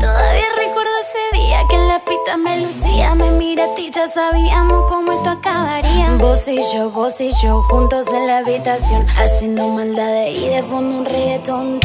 Todavía recuerdo ese día que en la pista me lucía Me mira a ya sabíamos cómo esto acabaría. Vos y yo, vos y yo, juntos en la habitación Haciendo maldades y de fondo un reggaetón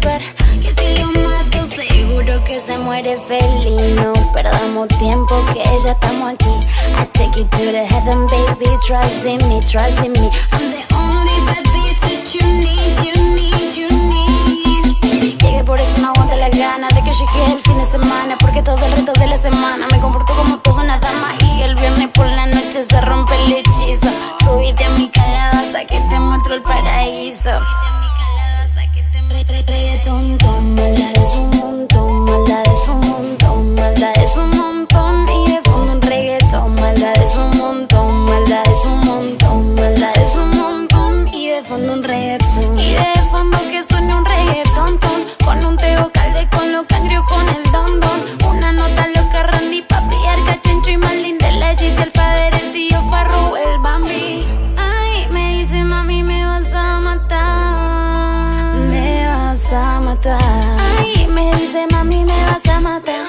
Que si lo mato, seguro que se muere feliz. No perdamos tiempo que ya estamos aquí. I take you to the heaven baby. Trust in me, trust in me. I'm the only bad that you need, you need, you need. Llegué por eso no aguanta las ganas De que llegue el fin de semana Porque todo el resto de la semana Me comporto como toda una dama Y el viernes por la noche se rompe el hechizo. Subite a mi calabaza que te muestro el paraíso Y de fondo que suene un reggaetón con un teo calde con lo cangrio con el don don. Una nota loca Randy, papi, arca, chencho y más linda la Gis, el fader, el tío Farru, el Bambi. Ay, me dice mami me vas a matar, me vas a matar. Ay, me dice mami me vas a matar.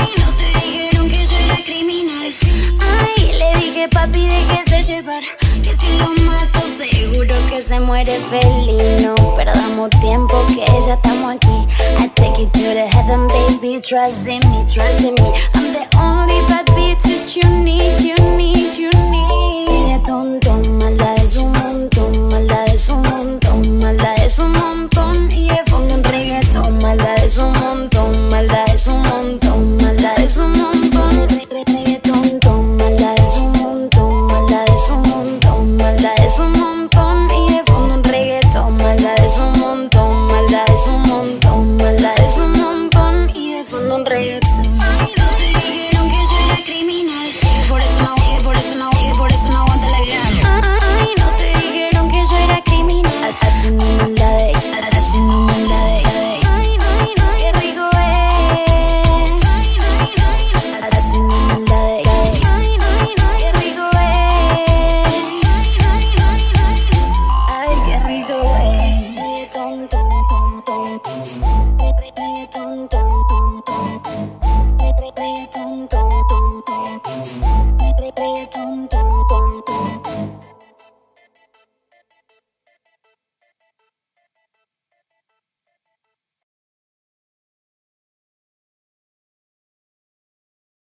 Ay, no te dijeron que yo era criminal. Ay, le dije papi déjese llevar. Que si lo mato, que se muere feliz. No perdamos tiempo que ya estamos aquí. I take you to the heaven, baby. Trust in me, trust in me.